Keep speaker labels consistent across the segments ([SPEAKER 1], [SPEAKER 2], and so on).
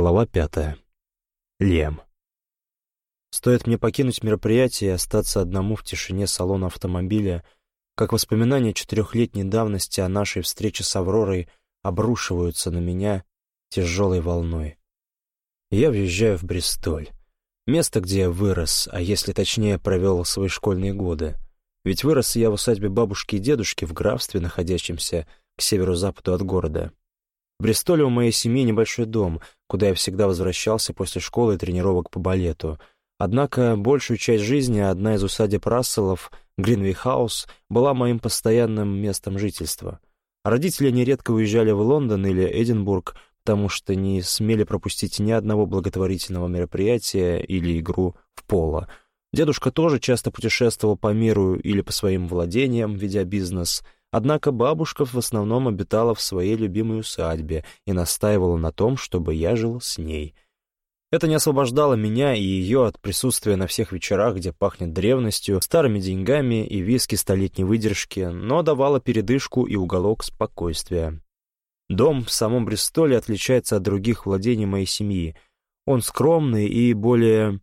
[SPEAKER 1] Глава пятая. Лем. Стоит мне покинуть мероприятие и остаться одному в тишине салона автомобиля, как воспоминания четырехлетней давности о нашей встрече с Авророй обрушиваются на меня тяжелой волной. Я въезжаю в Бристоль, место, где я вырос, а если точнее провел свои школьные годы. Ведь вырос я в усадьбе бабушки и дедушки в графстве, находящемся к северо-западу от города. В Бристоле у моей семьи небольшой дом, куда я всегда возвращался после школы и тренировок по балету. Однако большую часть жизни одна из усадеб Расселов, Гринвей-хаус, была моим постоянным местом жительства. Родители нередко уезжали в Лондон или Эдинбург, потому что не смели пропустить ни одного благотворительного мероприятия или игру в поло. Дедушка тоже часто путешествовал по миру или по своим владениям, ведя бизнес — Однако бабушка в основном обитала в своей любимой усадьбе и настаивала на том, чтобы я жил с ней. Это не освобождало меня и ее от присутствия на всех вечерах, где пахнет древностью, старыми деньгами и виски столетней выдержки, но давало передышку и уголок спокойствия. Дом в самом Бристоле отличается от других владений моей семьи. Он скромный и более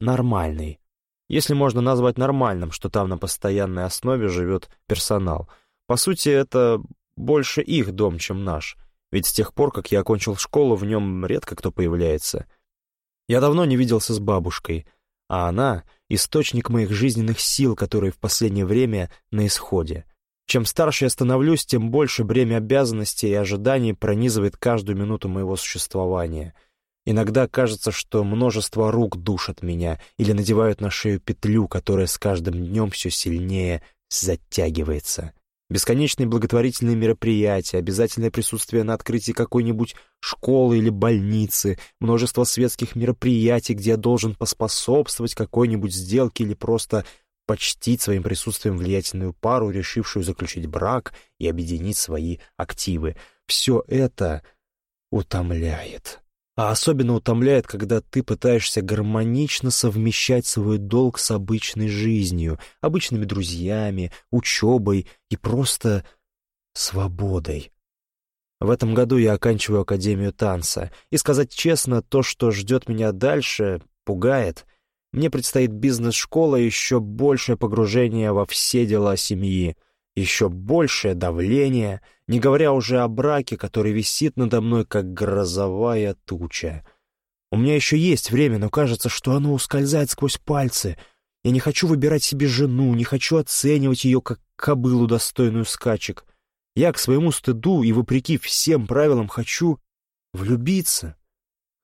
[SPEAKER 1] нормальный. Если можно назвать нормальным, что там на постоянной основе живет персонал — по сути, это больше их дом, чем наш, ведь с тех пор, как я окончил школу, в нем редко кто появляется. Я давно не виделся с бабушкой, а она — источник моих жизненных сил, которые в последнее время на исходе. Чем старше я становлюсь, тем больше бремя обязанностей и ожиданий пронизывает каждую минуту моего существования. Иногда кажется, что множество рук душат меня или надевают на шею петлю, которая с каждым днем все сильнее затягивается. Бесконечные благотворительные мероприятия, обязательное присутствие на открытии какой-нибудь школы или больницы, множество светских мероприятий, где я должен поспособствовать какой-нибудь сделке или просто почтить своим присутствием влиятельную пару, решившую заключить брак и объединить свои активы. Все это утомляет. А особенно утомляет, когда ты пытаешься гармонично совмещать свой долг с обычной жизнью, обычными друзьями, учебой и просто свободой. В этом году я оканчиваю Академию танца, и сказать честно, то, что ждет меня дальше, пугает. Мне предстоит бизнес-школа и еще большее погружение во все дела семьи еще большее давление, не говоря уже о браке, который висит надо мной, как грозовая туча. У меня еще есть время, но кажется, что оно ускользает сквозь пальцы. Я не хочу выбирать себе жену, не хочу оценивать ее как кобылу, достойную скачек. Я к своему стыду и, вопреки всем правилам, хочу влюбиться.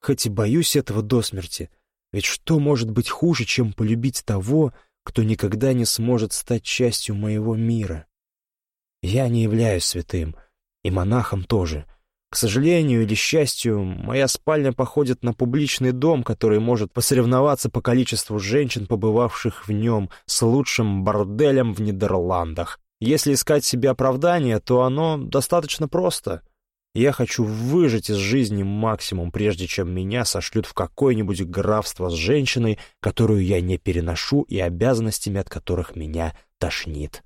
[SPEAKER 1] Хоть и боюсь этого до смерти, ведь что может быть хуже, чем полюбить того, кто никогда не сможет стать частью моего мира?» Я не являюсь святым, и монахом тоже. К сожалению или счастью, моя спальня походит на публичный дом, который может посоревноваться по количеству женщин, побывавших в нем, с лучшим борделем в Нидерландах. Если искать себе оправдание, то оно достаточно просто. Я хочу выжить из жизни максимум, прежде чем меня сошлют в какое-нибудь графство с женщиной, которую я не переношу и обязанностями от которых меня тошнит.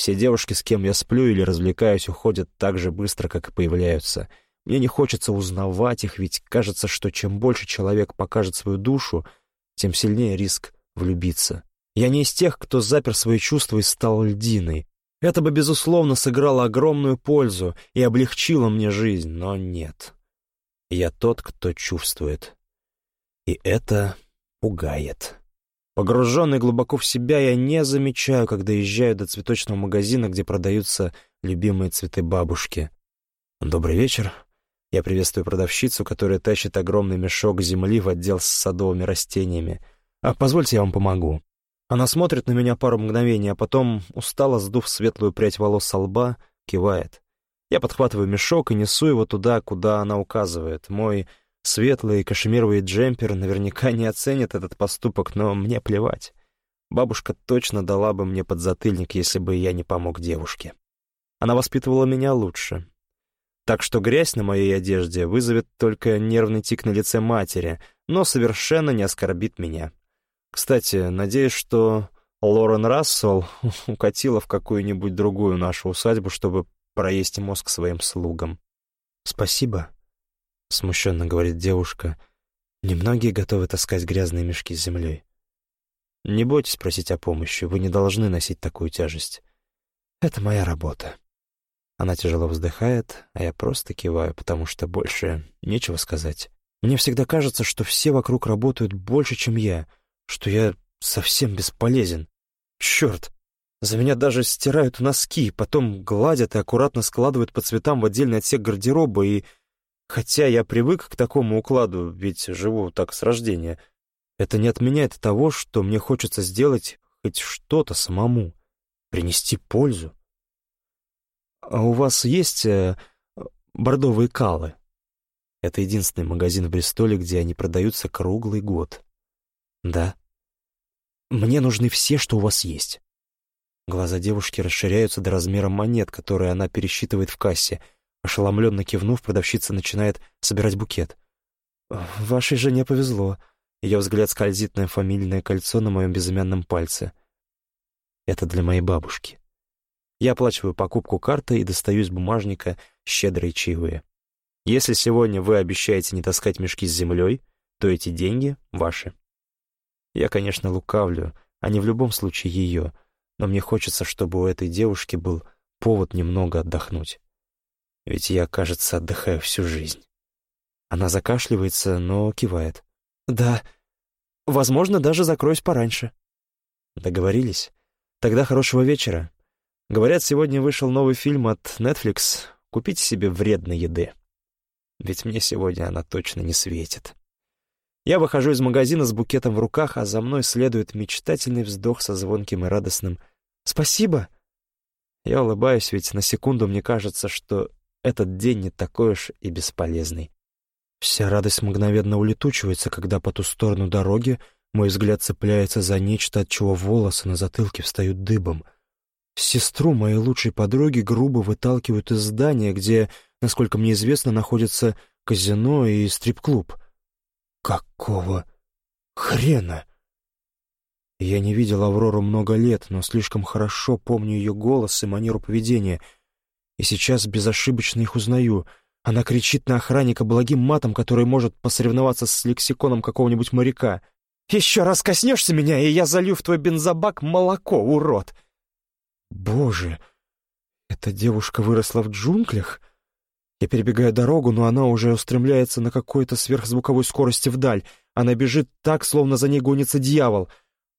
[SPEAKER 1] Все девушки, с кем я сплю или развлекаюсь, уходят так же быстро, как и появляются. Мне не хочется узнавать их, ведь кажется, что чем больше человек покажет свою душу, тем сильнее риск влюбиться. Я не из тех, кто запер свои чувства и стал льдиной. Это бы, безусловно, сыграло огромную пользу и облегчило мне жизнь, но нет. Я тот, кто чувствует. И это пугает. Погруженный глубоко в себя, я не замечаю, когда езжаю до цветочного магазина, где продаются любимые цветы бабушки. «Добрый вечер». Я приветствую продавщицу, которая тащит огромный мешок земли в отдел с садовыми растениями. «А позвольте, я вам помогу». Она смотрит на меня пару мгновений, а потом, устало сдув светлую прядь волос со лба, кивает. Я подхватываю мешок и несу его туда, куда она указывает. Мой Светлый кашемировый джемпер наверняка не оценит этот поступок, но мне плевать. Бабушка точно дала бы мне подзатыльник, если бы я не помог девушке. Она воспитывала меня лучше. Так что грязь на моей одежде вызовет только нервный тик на лице матери, но совершенно не оскорбит меня. Кстати, надеюсь, что Лорен Рассел укатила в какую-нибудь другую нашу усадьбу, чтобы проесть мозг своим слугам. «Спасибо», смущенно говорит девушка. Немногие готовы таскать грязные мешки с землей. Не бойтесь просить о помощи, вы не должны носить такую тяжесть. Это моя работа. Она тяжело вздыхает, а я просто киваю, потому что больше нечего сказать. Мне всегда кажется, что все вокруг работают больше, чем я, что я совсем бесполезен. Черт! За меня даже стирают носки, потом гладят и аккуратно складывают по цветам в отдельный отсек гардероба, и... Хотя я привык к такому укладу, ведь живу так с рождения, это не отменяет того, что мне хочется сделать хоть что-то самому, принести пользу. А у вас есть э, бордовые калы? Это единственный магазин в Бристоле, где они продаются круглый год. Да. Мне нужны все, что у вас есть. Глаза девушки расширяются до размера монет, которые она пересчитывает в кассе. Ошеломленно кивнув, продавщица начинает собирать букет. «Вашей жене повезло». Ее взгляд скользит на фамильное кольцо на моем безымянном пальце. «Это для моей бабушки». Я оплачиваю покупку картой и достаю из бумажника щедрые чаевые. Если сегодня вы обещаете не таскать мешки с землей, то эти деньги ваши. Я, конечно, лукавлю, а не в любом случае ее, но мне хочется, чтобы у этой девушки был повод немного отдохнуть. Ведь я, кажется, отдыхаю всю жизнь. Она закашливается, но кивает. «Да, возможно, даже закроюсь пораньше». «Договорились? Тогда хорошего вечера. Говорят, сегодня вышел новый фильм от Netflix. Купите себе вредной еды. Ведь мне сегодня она точно не светит. Я выхожу из магазина с букетом в руках, а за мной следует мечтательный вздох со звонким и радостным «Спасибо!». Я улыбаюсь, ведь на секунду мне кажется, что этот день не такой уж и бесполезный. Вся радость мгновенно улетучивается, когда по ту сторону дороги мой взгляд цепляется за нечто, от чего волосы на затылке встают дыбом — Сестру моей лучшей подруги грубо выталкивают из здания, где, насколько мне известно, находится казино и стрип-клуб. Какого хрена? Я не видел Аврору много лет, но слишком хорошо помню ее голос и манеру поведения. И сейчас безошибочно их узнаю. Она кричит на охранника благим матом, который может посоревноваться с лексиконом какого-нибудь моряка. «Еще раз коснешься меня, и я залью в твой бензобак молоко, урод!» Боже, эта девушка выросла в джунглях? Я перебегаю дорогу, но она уже устремляется на какой-то сверхзвуковой скорости вдаль. Она бежит так, словно за ней гонится дьявол.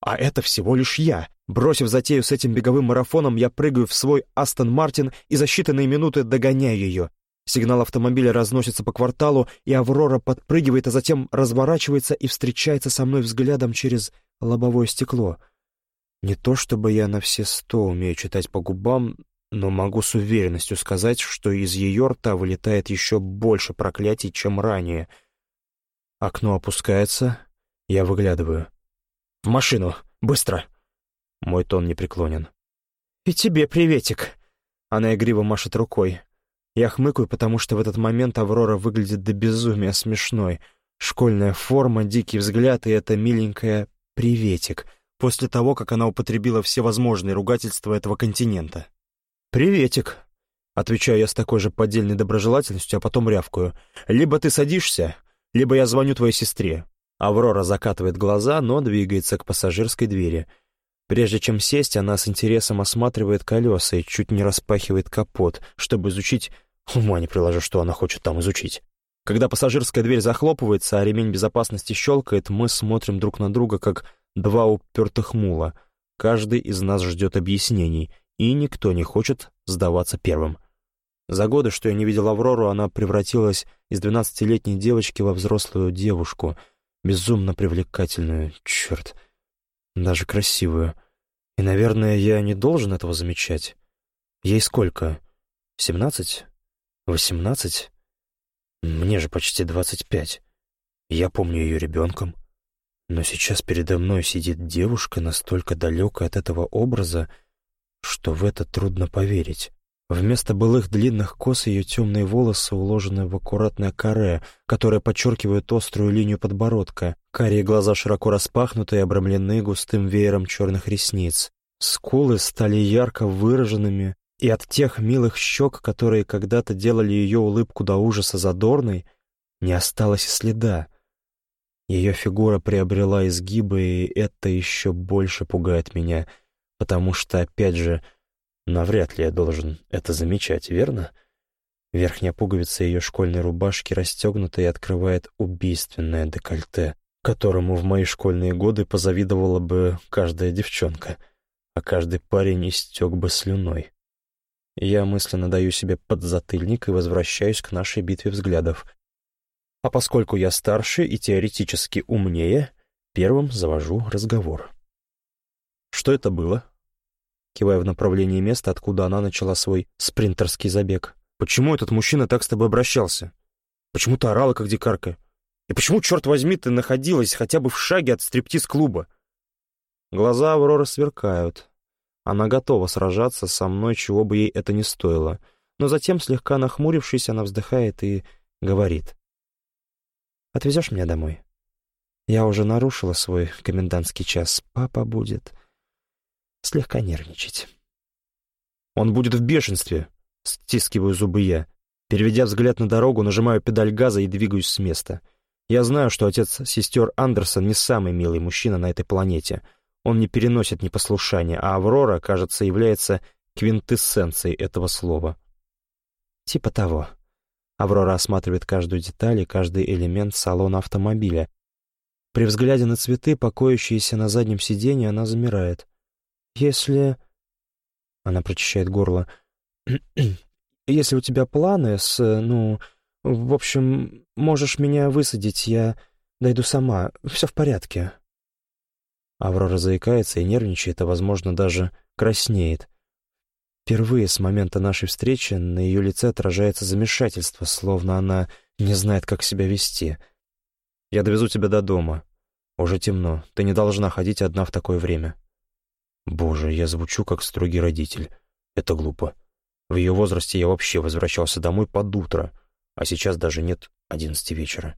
[SPEAKER 1] А это всего лишь я. Бросив затею с этим беговым марафоном, я прыгаю в свой Астон Мартин и за считанные минуты догоняю ее. Сигнал автомобиля разносится по кварталу, и Аврора подпрыгивает, а затем разворачивается и встречается со мной взглядом через лобовое стекло — не то чтобы я на все сто умею читать по губам, но могу с уверенностью сказать, что из ее рта вылетает еще больше проклятий, чем ранее. Окно опускается, я выглядываю. «В машину! Быстро!» Мой тон непреклонен. «И тебе приветик!» Она игриво машет рукой. Я хмыкаю, потому что в этот момент Аврора выглядит до безумия смешной. Школьная форма, дикий взгляд и это миленькое «приветик» — после того, как она употребила все возможные ругательства этого континента. «Приветик», — отвечаю я с такой же поддельной доброжелательностью, а потом рявкаю. «Либо ты садишься, либо я звоню твоей сестре». Аврора закатывает глаза, но двигается к пассажирской двери. Прежде чем сесть, она с интересом осматривает колеса и чуть не распахивает капот, чтобы изучить... Ума не приложу, что она хочет там изучить. Когда пассажирская дверь захлопывается, а ремень безопасности щелкает, мы смотрим друг на друга, как два упертых мула. Каждый из нас ждет объяснений, и никто не хочет сдаваться первым. За годы, что я не видел Аврору, она превратилась из двенадцатилетней девочки во взрослую девушку, безумно привлекательную, черт, даже красивую. И, наверное, я не должен этого замечать. Ей сколько? Семнадцать? Восемнадцать? Мне же почти двадцать пять. Я помню ее ребенком. Но сейчас передо мной сидит девушка, настолько далекая от этого образа, что в это трудно поверить. Вместо былых длинных кос ее темные волосы уложены в аккуратное каре, которое подчеркивает острую линию подбородка. Карие глаза широко распахнуты и обрамлены густым веером черных ресниц. Скулы стали ярко выраженными, и от тех милых щек, которые когда-то делали ее улыбку до ужаса задорной, Не осталось и следа. Ее фигура приобрела изгибы, и это еще больше пугает меня, потому что, опять же, навряд ли я должен это замечать, верно? Верхняя пуговица ее школьной рубашки расстегнута и открывает убийственное декольте, которому в мои школьные годы позавидовала бы каждая девчонка, а каждый парень истек бы слюной. Я мысленно даю себе подзатыльник и возвращаюсь к нашей битве взглядов — а поскольку я старше и теоретически умнее, первым завожу разговор. Что это было? Кивая в направлении места, откуда она начала свой спринтерский забег. Почему этот мужчина так с тобой обращался? Почему ты орала, как дикарка? И почему, черт возьми, ты находилась хотя бы в шаге от стриптиз-клуба? Глаза Авроры сверкают. Она готова сражаться со мной, чего бы ей это ни стоило. Но затем, слегка нахмурившись, она вздыхает и говорит. Отвезешь меня домой? Я уже нарушила свой комендантский час. Папа будет слегка нервничать. Он будет в бешенстве, стискиваю зубы я. Переведя взгляд на дорогу, нажимаю педаль газа и двигаюсь с места. Я знаю, что отец сестер Андерсон не самый милый мужчина на этой планете. Он не переносит непослушания, а Аврора, кажется, является квинтэссенцией этого слова. Типа того. Аврора осматривает каждую деталь и каждый элемент салона автомобиля. При взгляде на цветы, покоящиеся на заднем сиденье, она замирает. «Если...» Она прочищает горло. «Если у тебя планы с... ну... В общем, можешь меня высадить, я дойду сама. Все в порядке». Аврора заикается и нервничает, а, возможно, даже краснеет. Впервые с момента нашей встречи на ее лице отражается замешательство, словно она не знает, как себя вести. «Я довезу тебя до дома. Уже темно. Ты не должна ходить одна в такое время». Боже, я звучу как строгий родитель. Это глупо. В ее возрасте я вообще возвращался домой под утро, а сейчас даже нет одиннадцати вечера.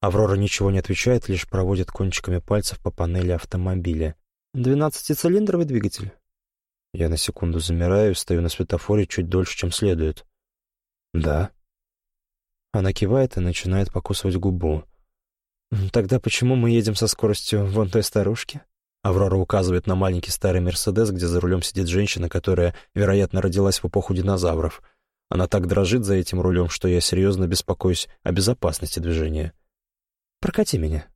[SPEAKER 1] Аврора ничего не отвечает, лишь проводит кончиками пальцев по панели автомобиля. «Двенадцатицилиндровый двигатель?» Я на секунду замираю, стою на светофоре чуть дольше, чем следует. «Да». Она кивает и начинает покусывать губу. «Тогда почему мы едем со скоростью вон той старушки?» Аврора указывает на маленький старый «Мерседес», где за рулем сидит женщина, которая, вероятно, родилась в эпоху динозавров. Она так дрожит за этим рулем, что я серьезно беспокоюсь о безопасности движения. «Прокати меня».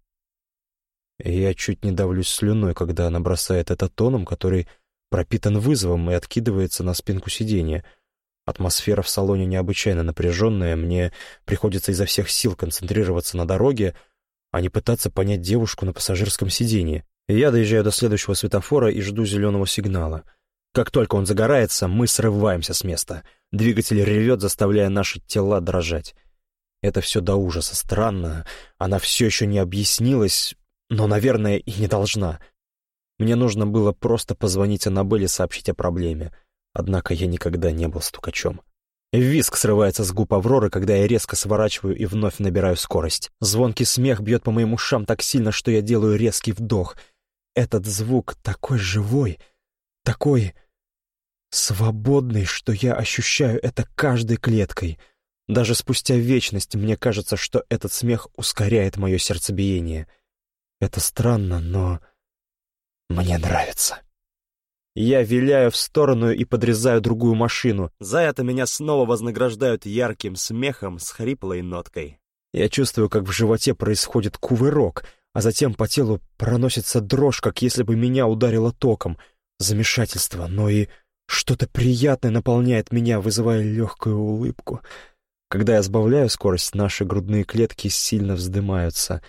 [SPEAKER 1] Я чуть не давлюсь слюной, когда она бросает это тоном, который пропитан вызовом и откидывается на спинку сиденья. Атмосфера в салоне необычайно напряженная, мне приходится изо всех сил концентрироваться на дороге, а не пытаться понять девушку на пассажирском сиденье. Я доезжаю до следующего светофора и жду зеленого сигнала. Как только он загорается, мы срываемся с места. Двигатель ревет, заставляя наши тела дрожать. Это все до ужаса странно. Она все еще не объяснилась, но, наверное, и не должна — мне нужно было просто позвонить Аннабелле и сообщить о проблеме. Однако я никогда не был стукачом. Виск срывается с губ Авроры, когда я резко сворачиваю и вновь набираю скорость. Звонкий смех бьет по моим ушам так сильно, что я делаю резкий вдох. Этот звук такой живой, такой свободный, что я ощущаю это каждой клеткой. Даже спустя вечность мне кажется, что этот смех ускоряет мое сердцебиение. Это странно, но... Мне нравится. Я виляю в сторону и подрезаю другую машину. За это меня снова вознаграждают ярким смехом с хриплой ноткой. Я чувствую, как в животе происходит кувырок, а затем по телу проносится дрожь, как если бы меня ударило током. Замешательство, но и что-то приятное наполняет меня, вызывая легкую улыбку. Когда я сбавляю скорость, наши грудные клетки сильно вздымаются.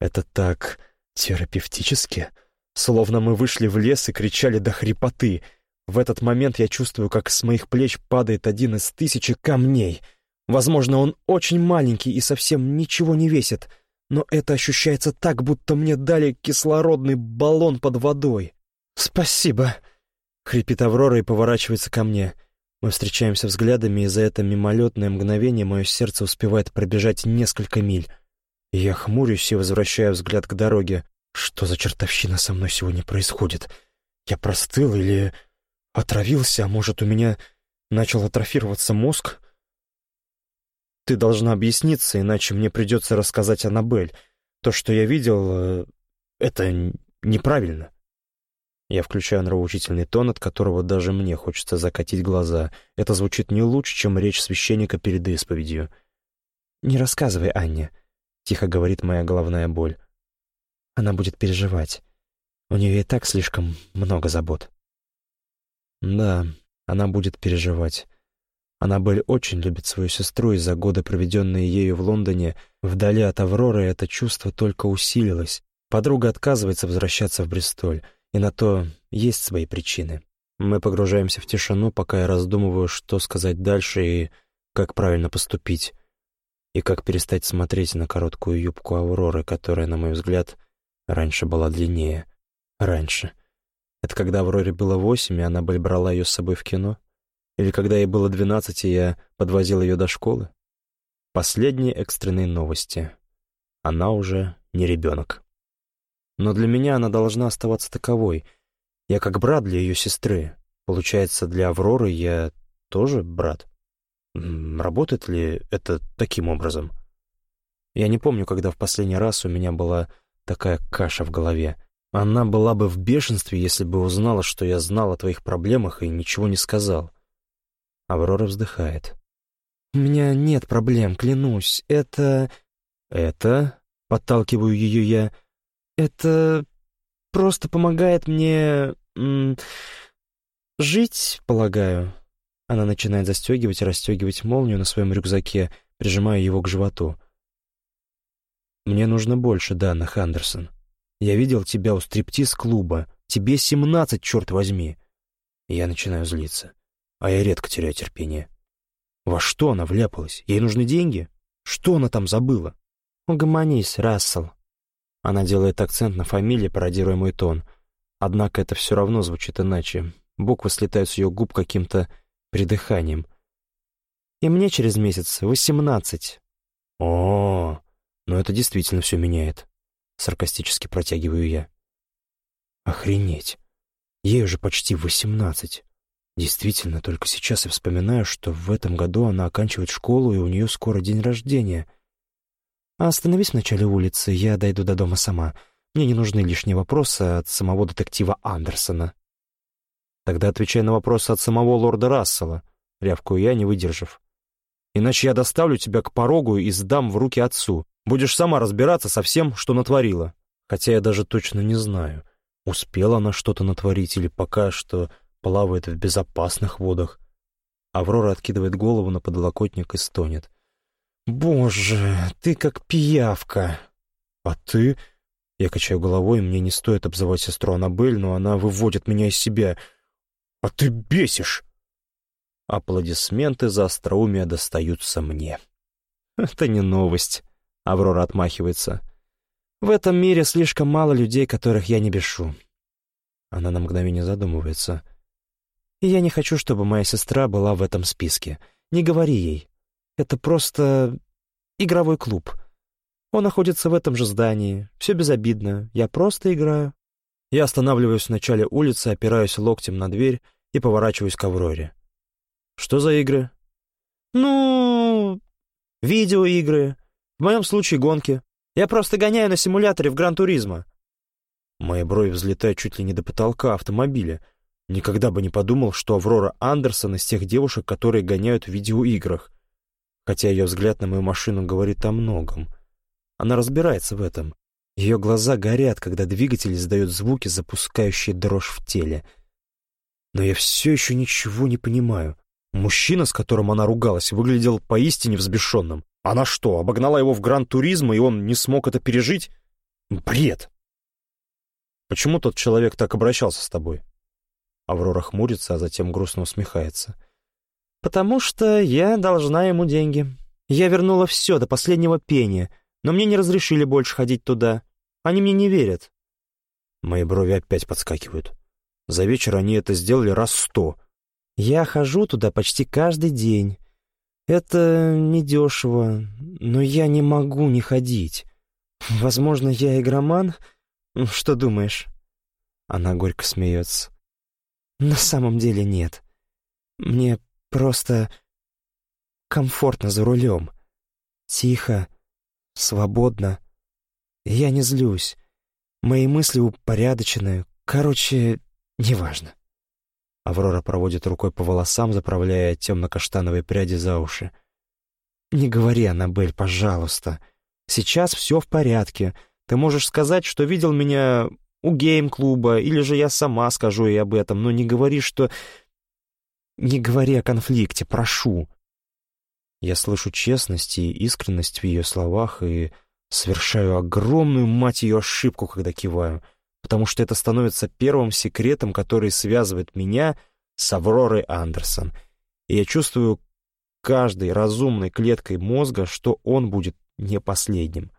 [SPEAKER 1] Это так терапевтически — Словно мы вышли в лес и кричали до хрипоты. В этот момент я чувствую, как с моих плеч падает один из тысячи камней. Возможно, он очень маленький и совсем ничего не весит, но это ощущается так, будто мне дали кислородный баллон под водой. «Спасибо!» — хрипит Аврора и поворачивается ко мне. Мы встречаемся взглядами, и за это мимолетное мгновение мое сердце успевает пробежать несколько миль. Я хмурюсь и возвращаю взгляд к дороге. Что за чертовщина со мной сегодня происходит? Я простыл или отравился, а может, у меня начал атрофироваться мозг? Ты должна объясниться, иначе мне придется рассказать Аннабель. То, что я видел, э, это неправильно». Я включаю нравоучительный тон, от которого даже мне хочется закатить глаза. Это звучит не лучше, чем речь священника перед исповедью. «Не рассказывай Анне», — тихо говорит моя головная боль. «Она будет переживать. У нее и так слишком много забот». «Да, она будет переживать. Аннабель очень любит свою сестру, и за годы, проведенные ею в Лондоне, вдали от Авроры, это чувство только усилилось. Подруга отказывается возвращаться в Бристоль, и на то есть свои причины. Мы погружаемся в тишину, пока я раздумываю, что сказать дальше и как правильно поступить, и как перестать смотреть на короткую юбку Авроры, которая, на мой взгляд, раньше была длиннее. Раньше. Это когда Авроре было восемь, и Аннабель брала ее с собой в кино? Или когда ей было двенадцать, и я подвозил ее до школы? Последние экстренные новости. Она уже не ребенок. Но для меня она должна оставаться таковой. Я как брат для ее сестры. Получается, для Авроры я тоже брат. Работает ли это таким образом? Я не помню, когда в последний раз у меня была такая каша в голове. Она была бы в бешенстве, если бы узнала, что я знал о твоих проблемах и ничего не сказал. Аврора вздыхает. «У меня нет проблем, клянусь. Это...» «Это...» — подталкиваю ее я. «Это... просто помогает мне... жить, полагаю». Она начинает застегивать и расстегивать молнию на своем рюкзаке, прижимая его к животу. «Мне нужно больше данных, Андерсон. Я видел тебя у стриптиз-клуба. Тебе семнадцать, черт возьми!» Я начинаю злиться а я редко теряю терпение. Во что она вляпалась? Ей нужны деньги? Что она там забыла? Угомонись, Рассел. Она делает акцент на фамилии, пародируя мой тон. Однако это все равно звучит иначе. Буквы слетают с ее губ каким-то придыханием. И мне через месяц восемнадцать. О, но это действительно все меняет. Саркастически протягиваю я. Охренеть. Ей уже почти восемнадцать. Действительно, только сейчас я вспоминаю, что в этом году она оканчивает школу, и у нее скоро день рождения. А остановись в начале улицы, я дойду до дома сама. Мне не нужны лишние вопросы от самого детектива Андерсона. Тогда отвечай на вопросы от самого лорда Рассела, рявкую я, не выдержав. Иначе я доставлю тебя к порогу и сдам в руки отцу. Будешь сама разбираться со всем, что натворила. Хотя я даже точно не знаю, успела она что-то натворить или пока что плавает в безопасных водах. Аврора откидывает голову на подлокотник и стонет. «Боже, ты как пиявка!» «А ты...» Я качаю головой, мне не стоит обзывать сестру Аннабель, но она выводит меня из себя. «А ты бесишь!» Аплодисменты за остроумие достаются мне. «Это не новость», — Аврора отмахивается. «В этом мире слишком мало людей, которых я не бешу». Она на мгновение задумывается — и я не хочу, чтобы моя сестра была в этом списке. Не говори ей. Это просто игровой клуб. Он находится в этом же здании. Все безобидно. Я просто играю. Я останавливаюсь в начале улицы, опираюсь локтем на дверь и поворачиваюсь к Авроре. Что за игры? Ну, видеоигры. В моем случае гонки. Я просто гоняю на симуляторе в Гран-туризмо. Мои брови взлетают чуть ли не до потолка автомобиля — Никогда бы не подумал, что Аврора Андерсон из тех девушек, которые гоняют в видеоиграх. Хотя ее взгляд на мою машину говорит о многом. Она разбирается в этом. Ее глаза горят, когда двигатель издает звуки, запускающие дрожь в теле. Но я все еще ничего не понимаю. Мужчина, с которым она ругалась, выглядел поистине взбешенным. Она что, обогнала его в Гран-туризмо, и он не смог это пережить? Бред! Почему тот человек так обращался с тобой? Аврора хмурится, а затем грустно усмехается. «Потому что я должна ему деньги. Я вернула все до последнего пения, но мне не разрешили больше ходить туда. Они мне не верят». Мои брови опять подскакивают. За вечер они это сделали раз сто. «Я хожу туда почти каждый день. Это недешево, но я не могу не ходить. Возможно, я игроман? Что думаешь?» Она горько смеется. На самом деле нет. Мне просто комфортно за рулем. Тихо, свободно. Я не злюсь. Мои мысли упорядочены. Короче, неважно. Аврора проводит рукой по волосам, заправляя темно-каштановые пряди за уши. «Не говори, Аннабель, пожалуйста. Сейчас все в порядке. Ты можешь сказать, что видел меня у гейм-клуба, или же я сама скажу ей об этом, но не говори, что... Не говори о конфликте, прошу». Я слышу честность и искренность в ее словах и совершаю огромную, мать ее, ошибку, когда киваю, потому что это становится первым секретом, который связывает меня с Авророй Андерсон. И я чувствую каждой разумной клеткой мозга, что он будет не последним.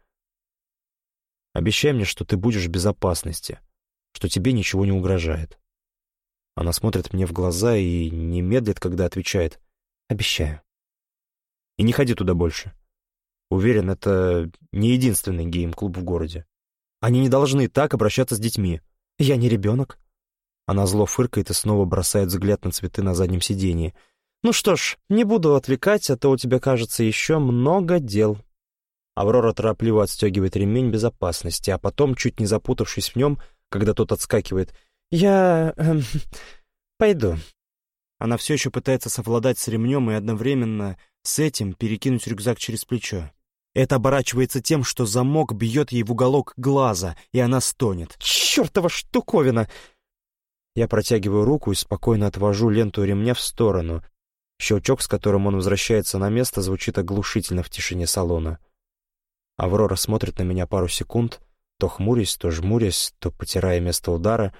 [SPEAKER 1] Обещай мне, что ты будешь в безопасности, что тебе ничего не угрожает. Она смотрит мне в глаза и не медлит, когда отвечает «Обещаю». И не ходи туда больше. Уверен, это не единственный гейм-клуб в городе. Они не должны так обращаться с детьми. Я не ребенок. Она зло фыркает и снова бросает взгляд на цветы на заднем сиденье. Ну что ж, не буду отвлекать, а то у тебя, кажется, еще много дел. Аврора торопливо отстегивает ремень безопасности, а потом, чуть не запутавшись в нем, когда тот отскакивает, «Я... Э, пойду». Она все еще пытается совладать с ремнем и одновременно с этим перекинуть рюкзак через плечо. Это оборачивается тем, что замок бьет ей в уголок глаза, и она стонет. «Чертова штуковина!» Я протягиваю руку и спокойно отвожу ленту ремня в сторону. Щелчок, с которым он возвращается на место, звучит оглушительно в тишине салона. Аврора смотрит на меня пару секунд, то хмурясь, то жмурясь, то потирая место удара.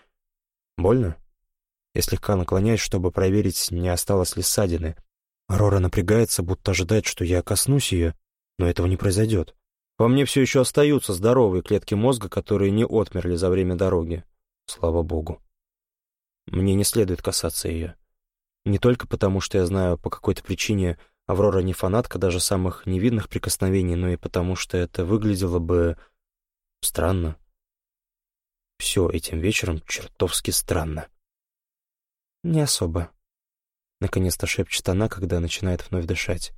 [SPEAKER 1] «Больно?» Я слегка наклоняюсь, чтобы проверить, не осталось ли ссадины — Рора напрягается, будто ожидает, что я коснусь ее, но этого не произойдет. Во мне все еще остаются здоровые клетки мозга, которые не отмерли за время дороги. Слава богу. Мне не следует касаться ее. Не только потому, что я знаю, по какой-то причине Аврора не фанатка даже самых невидных прикосновений, но и потому, что это выглядело бы странно. Все этим вечером чертовски странно. Не особо. Наконец-то шепчет она, когда начинает вновь дышать.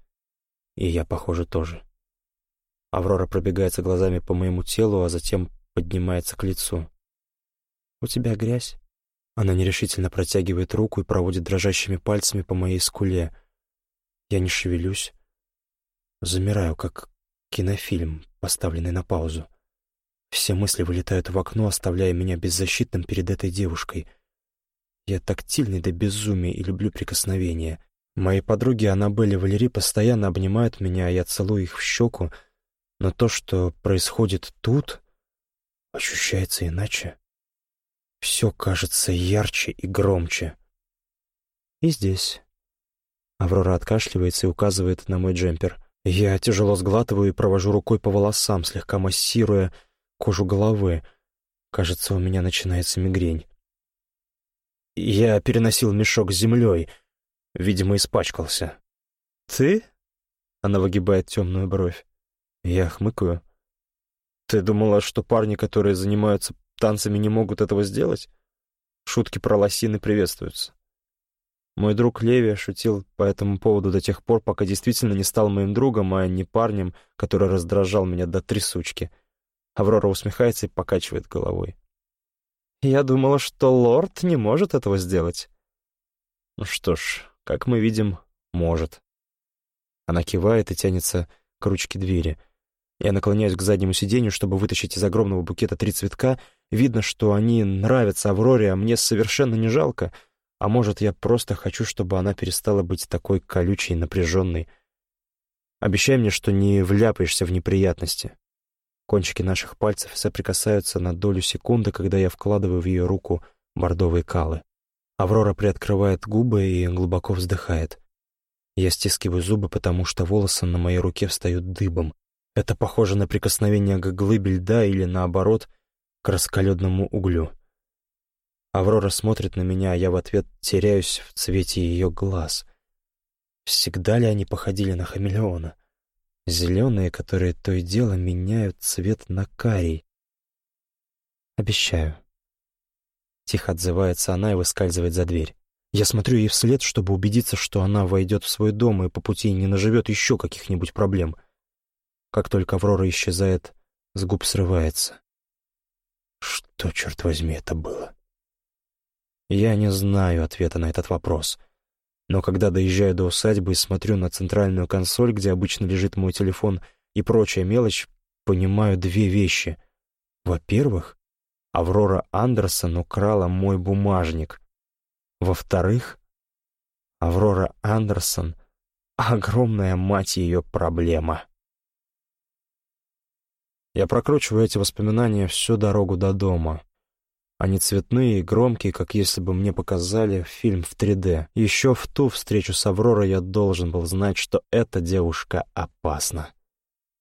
[SPEAKER 1] И я, похоже, тоже. Аврора пробегается глазами по моему телу, а затем поднимается к лицу. «У тебя грязь?» Она нерешительно протягивает руку и проводит дрожащими пальцами по моей скуле. Я не шевелюсь. Замираю, как кинофильм, поставленный на паузу. Все мысли вылетают в окно, оставляя меня беззащитным перед этой девушкой — я тактильный до безумия и люблю прикосновения. Мои подруги Аннабель и Валерий постоянно обнимают меня, а я целую их в щеку, но то, что происходит тут, ощущается иначе. Все кажется ярче и громче. И здесь. Аврора откашливается и указывает на мой джемпер. Я тяжело сглатываю и провожу рукой по волосам, слегка массируя кожу головы. Кажется, у меня начинается мигрень. Я переносил мешок с землей. Видимо, испачкался. «Ты?» — она выгибает темную бровь. Я хмыкаю. «Ты думала, что парни, которые занимаются танцами, не могут этого сделать?» Шутки про лосины приветствуются. Мой друг Леви шутил по этому поводу до тех пор, пока действительно не стал моим другом, а не парнем, который раздражал меня до трясучки. Аврора усмехается и покачивает головой. Я думала, что лорд не может этого сделать. Ну что ж, как мы видим, может. Она кивает и тянется к ручке двери. Я наклоняюсь к заднему сиденью, чтобы вытащить из огромного букета три цветка. Видно, что они нравятся Авроре, а мне совершенно не жалко. А может, я просто хочу, чтобы она перестала быть такой колючей и напряженной. Обещай мне, что не вляпаешься в неприятности. Кончики наших пальцев соприкасаются на долю секунды, когда я вкладываю в ее руку бордовые калы. Аврора приоткрывает губы и глубоко вздыхает. Я стискиваю зубы, потому что волосы на моей руке встают дыбом. Это похоже на прикосновение к глыбе льда или, наоборот, к раскаленному углю. Аврора смотрит на меня, а я в ответ теряюсь в цвете ее глаз. Всегда ли они походили на хамелеона? зеленые, которые то и дело меняют цвет на карий. «Обещаю». Тихо отзывается она и выскальзывает за дверь. Я смотрю ей вслед, чтобы убедиться, что она войдет в свой дом и по пути не наживет еще каких-нибудь проблем. Как только Аврора исчезает, с губ срывается. Что, черт возьми, это было? Я не знаю ответа на этот вопрос. Но когда доезжаю до усадьбы и смотрю на центральную консоль, где обычно лежит мой телефон и прочая мелочь, понимаю две вещи. Во-первых, Аврора Андерсон украла мой бумажник. Во-вторых, Аврора Андерсон — огромная мать ее проблема. Я прокручиваю эти воспоминания всю дорогу до дома. Они цветные и громкие, как если бы мне показали фильм в 3D. Еще в ту встречу с Авророй я должен был знать, что эта девушка опасна.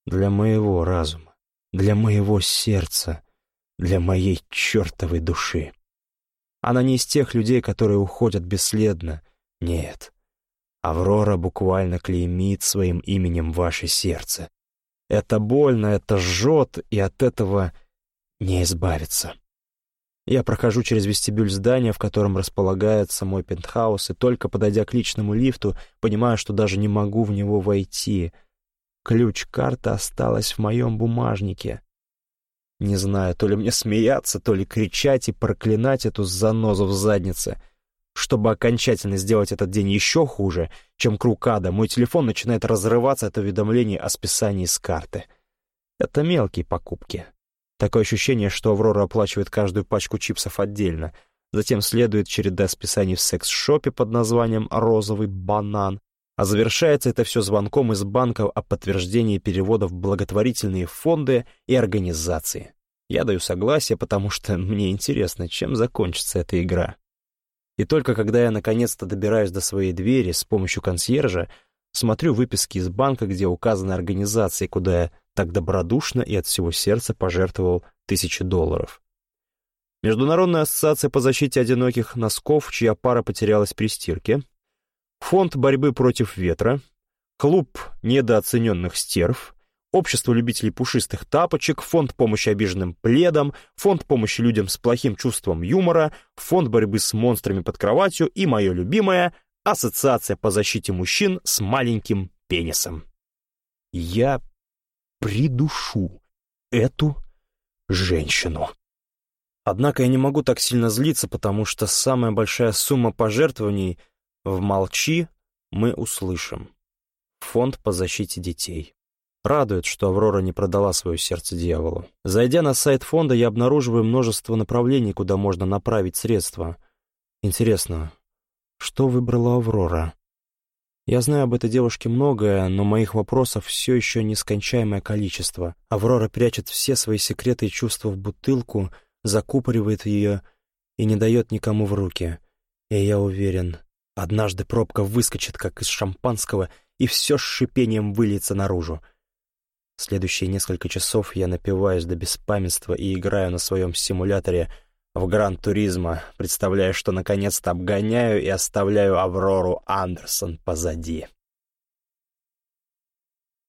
[SPEAKER 1] Для моего разума, для моего сердца, для моей чертовой души. Она не из тех людей, которые уходят бесследно. Нет. Аврора буквально клеймит своим именем ваше сердце. Это больно, это жжет, и от этого не избавиться. Я прохожу через вестибюль здания, в котором располагается мой пентхаус, и только подойдя к личному лифту, понимаю, что даже не могу в него войти. Ключ-карта осталась в моем бумажнике. Не знаю, то ли мне смеяться, то ли кричать и проклинать эту занозу в заднице. Чтобы окончательно сделать этот день еще хуже, чем круг ада, мой телефон начинает разрываться от уведомлений о списании с карты. Это мелкие покупки. Такое ощущение, что Аврора оплачивает каждую пачку чипсов отдельно. Затем следует череда списаний в секс-шопе под названием «Розовый банан», а завершается это все звонком из банка о подтверждении перевода в благотворительные фонды и организации. Я даю согласие, потому что мне интересно, чем закончится эта игра. И только когда я наконец-то добираюсь до своей двери с помощью консьержа, смотрю выписки из банка, где указаны организации, куда я так добродушно и от всего сердца пожертвовал тысячи долларов. Международная ассоциация по защите одиноких носков, чья пара потерялась при стирке, Фонд борьбы против ветра, Клуб недооцененных стерв, Общество любителей пушистых тапочек, Фонд помощи обиженным пледам, Фонд помощи людям с плохим чувством юмора, Фонд борьбы с монстрами под кроватью и мое любимое Ассоциация по защите мужчин с маленьким пенисом. Я придушу эту женщину. Однако я не могу так сильно злиться, потому что самая большая сумма пожертвований в «Молчи» мы услышим. Фонд по защите детей. Радует, что Аврора не продала свое сердце дьяволу. Зайдя на сайт фонда, я обнаруживаю множество направлений, куда можно направить средства. Интересно, что выбрала Аврора? Я знаю об этой девушке многое, но моих вопросов все еще нескончаемое количество. Аврора прячет все свои секреты и чувства в бутылку, закупоривает ее и не дает никому в руки. И я уверен, однажды пробка выскочит, как из шампанского, и все с шипением выльется наружу. Следующие несколько часов я напиваюсь до беспамятства и играю на своем симуляторе в Гран-туризма, представляя, что наконец-то обгоняю и оставляю Аврору Андерсон позади.